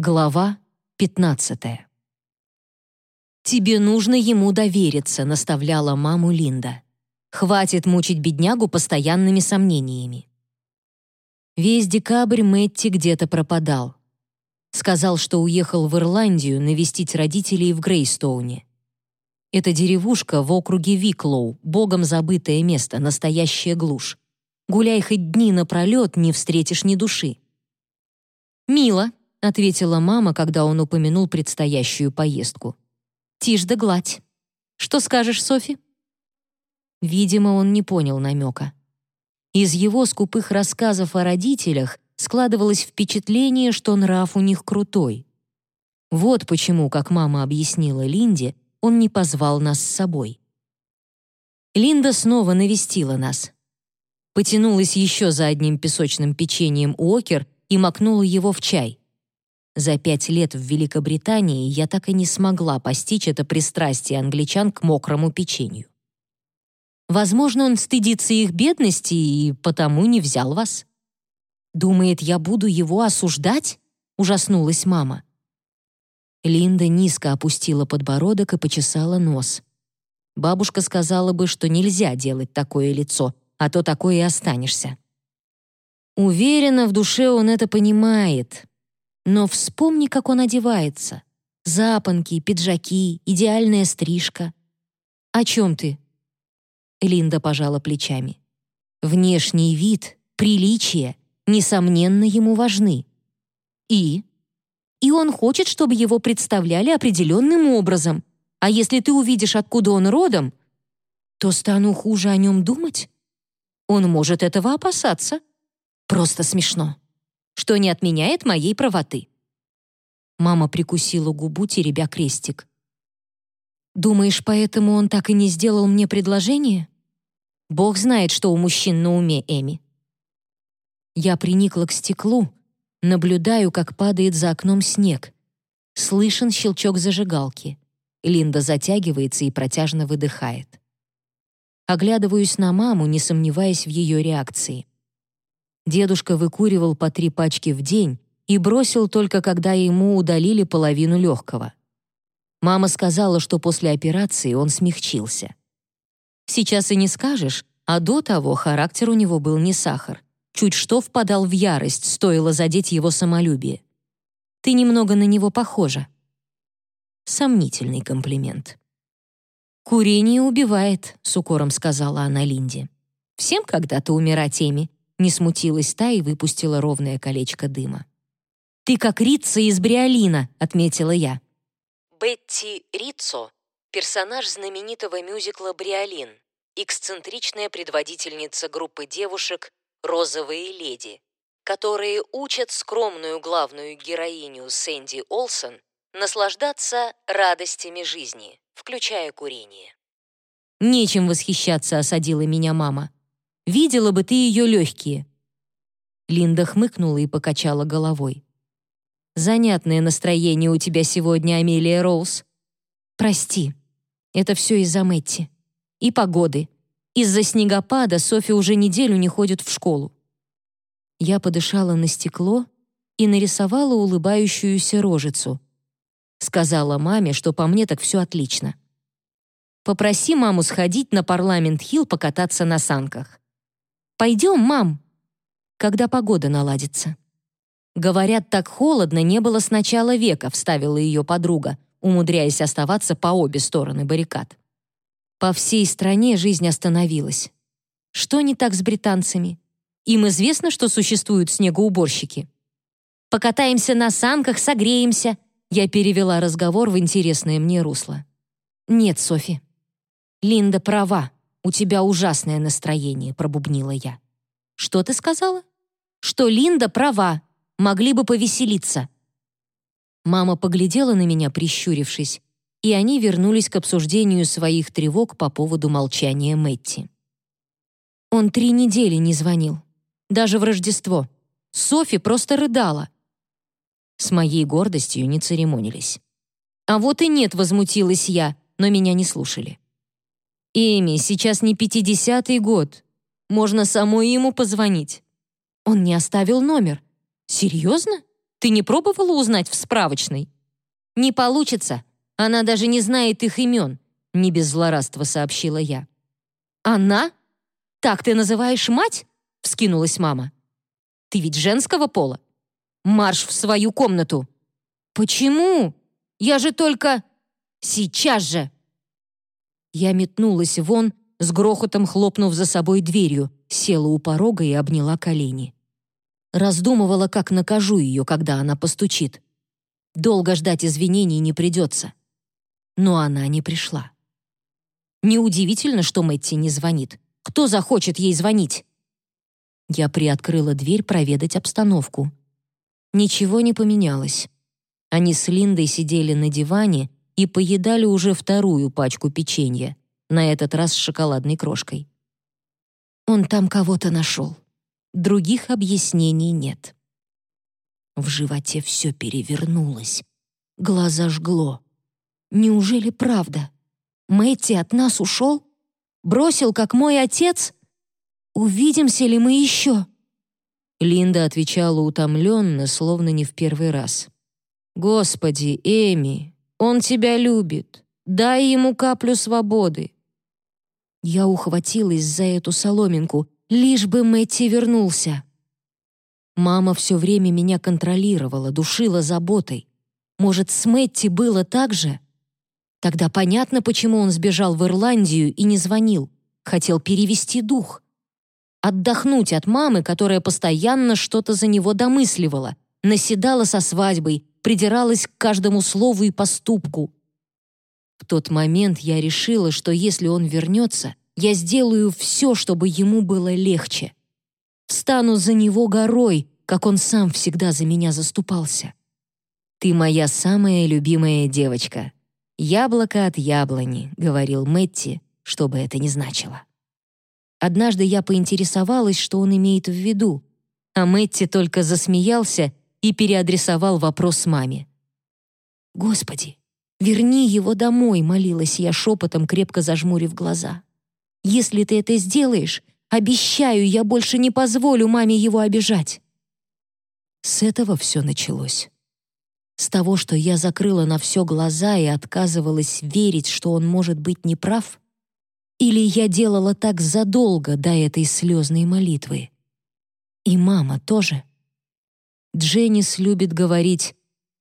Глава 15. «Тебе нужно ему довериться», — наставляла маму Линда. «Хватит мучить беднягу постоянными сомнениями». Весь декабрь Мэтти где-то пропадал. Сказал, что уехал в Ирландию навестить родителей в Грейстоуне. Это деревушка в округе Виклоу, богом забытое место, настоящая глушь. Гуляй хоть дни напролет, не встретишь ни души. «Мило», — ответила мама, когда он упомянул предстоящую поездку. «Тишь да гладь. Что скажешь, Софи?» Видимо, он не понял намека. Из его скупых рассказов о родителях складывалось впечатление, что нрав у них крутой. Вот почему, как мама объяснила Линде, он не позвал нас с собой. Линда снова навестила нас. Потянулась еще за одним песочным печеньем Уокер и макнула его в чай. За пять лет в Великобритании я так и не смогла постичь это пристрастие англичан к мокрому печенью. Возможно, он стыдится их бедности и потому не взял вас. Думает, я буду его осуждать? Ужаснулась мама. Линда низко опустила подбородок и почесала нос. Бабушка сказала бы, что нельзя делать такое лицо, а то такое и останешься. Уверена, в душе он это понимает, но вспомни, как он одевается. Запонки, пиджаки, идеальная стрижка. «О чем ты?» Линда пожала плечами. «Внешний вид, приличие, несомненно, ему важны. И? И он хочет, чтобы его представляли определенным образом. А если ты увидишь, откуда он родом, то стану хуже о нем думать? Он может этого опасаться. Просто смешно что не отменяет моей правоты. Мама прикусила губу, теребя крестик. «Думаешь, поэтому он так и не сделал мне предложение? Бог знает, что у мужчин на уме, Эми». Я приникла к стеклу, наблюдаю, как падает за окном снег. Слышен щелчок зажигалки. Линда затягивается и протяжно выдыхает. Оглядываюсь на маму, не сомневаясь в ее реакции. Дедушка выкуривал по три пачки в день и бросил только когда ему удалили половину легкого. Мама сказала, что после операции он смягчился. Сейчас и не скажешь, а до того характер у него был не сахар. Чуть что впадал в ярость, стоило задеть его самолюбие. Ты немного на него похожа. Сомнительный комплимент. «Курение убивает», — с укором сказала она Линде. «Всем когда-то умирать, Эми. Не смутилась та и выпустила ровное колечко дыма. «Ты как Рица из Бриолина», — отметила я. Бетти Риццо — персонаж знаменитого мюзикла «Бриолин», эксцентричная предводительница группы девушек «Розовые леди», которые учат скромную главную героиню Сэнди Олсон наслаждаться радостями жизни, включая курение. «Нечем восхищаться», — осадила меня мама. Видела бы ты ее легкие». Линда хмыкнула и покачала головой. «Занятное настроение у тебя сегодня, Амелия Роуз. Прости, это все из-за Мэтти. И погоды. Из-за снегопада Софи уже неделю не ходит в школу». Я подышала на стекло и нарисовала улыбающуюся рожицу. Сказала маме, что по мне так все отлично. Попроси маму сходить на Парламент-Хилл покататься на санках. «Пойдем, мам!» «Когда погода наладится». «Говорят, так холодно не было с начала века», — вставила ее подруга, умудряясь оставаться по обе стороны баррикад. По всей стране жизнь остановилась. Что не так с британцами? Им известно, что существуют снегоуборщики. «Покатаемся на санках, согреемся», — я перевела разговор в интересное мне русло. «Нет, Софи. Линда права. «У тебя ужасное настроение», — пробубнила я. «Что ты сказала?» «Что Линда права. Могли бы повеселиться». Мама поглядела на меня, прищурившись, и они вернулись к обсуждению своих тревог по поводу молчания Мэтти. Он три недели не звонил. Даже в Рождество. Софи просто рыдала. С моей гордостью не церемонились. А вот и нет, возмутилась я, но меня не слушали. «Эми, сейчас не пятидесятый год. Можно самой ему позвонить». Он не оставил номер. «Серьезно? Ты не пробовала узнать в справочной?» «Не получится. Она даже не знает их имен», — не без злорадства сообщила я. «Она? Так ты называешь мать?» — вскинулась мама. «Ты ведь женского пола? Марш в свою комнату!» «Почему? Я же только...» «Сейчас же!» Я метнулась вон, с грохотом хлопнув за собой дверью, села у порога и обняла колени. Раздумывала, как накажу ее, когда она постучит. Долго ждать извинений не придется. Но она не пришла. Неудивительно, что Мэтти не звонит. Кто захочет ей звонить? Я приоткрыла дверь проведать обстановку. Ничего не поменялось. Они с Линдой сидели на диване и поедали уже вторую пачку печенья, на этот раз с шоколадной крошкой. Он там кого-то нашел. Других объяснений нет. В животе все перевернулось. Глаза жгло. Неужели правда? Мэтти от нас ушел? Бросил, как мой отец? Увидимся ли мы еще?» Линда отвечала утомленно, словно не в первый раз. «Господи, Эми, он тебя любит. Дай ему каплю свободы». Я ухватилась за эту соломинку, лишь бы Мэтти вернулся. Мама все время меня контролировала, душила заботой. Может, с Мэтти было так же? Тогда понятно, почему он сбежал в Ирландию и не звонил. Хотел перевести дух. Отдохнуть от мамы, которая постоянно что-то за него домысливала, наседала со свадьбой, придиралась к каждому слову и поступку. В тот момент я решила, что если он вернется, я сделаю все, чтобы ему было легче. Встану за него горой, как он сам всегда за меня заступался. «Ты моя самая любимая девочка», «Яблоко от яблони», — говорил Мэтти, что бы это ни значило. Однажды я поинтересовалась, что он имеет в виду, а Мэтти только засмеялся и переадресовал вопрос маме. «Господи, верни его домой», — молилась я шепотом, крепко зажмурив глаза. «Если ты это сделаешь, обещаю, я больше не позволю маме его обижать». С этого все началось. С того, что я закрыла на все глаза и отказывалась верить, что он может быть неправ? Или я делала так задолго до этой слезной молитвы? И мама тоже. Дженнис любит говорить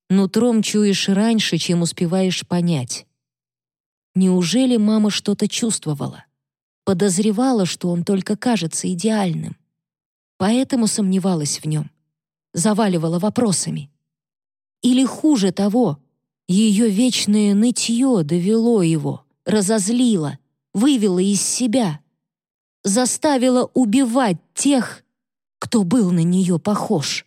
«нутром чуешь раньше, чем успеваешь понять». Неужели мама что-то чувствовала? Подозревала, что он только кажется идеальным. Поэтому сомневалась в нем. Заваливала вопросами. Или хуже того, ее вечное нытье довело его, разозлило, вывело из себя, заставило убивать тех, кто был на нее похож.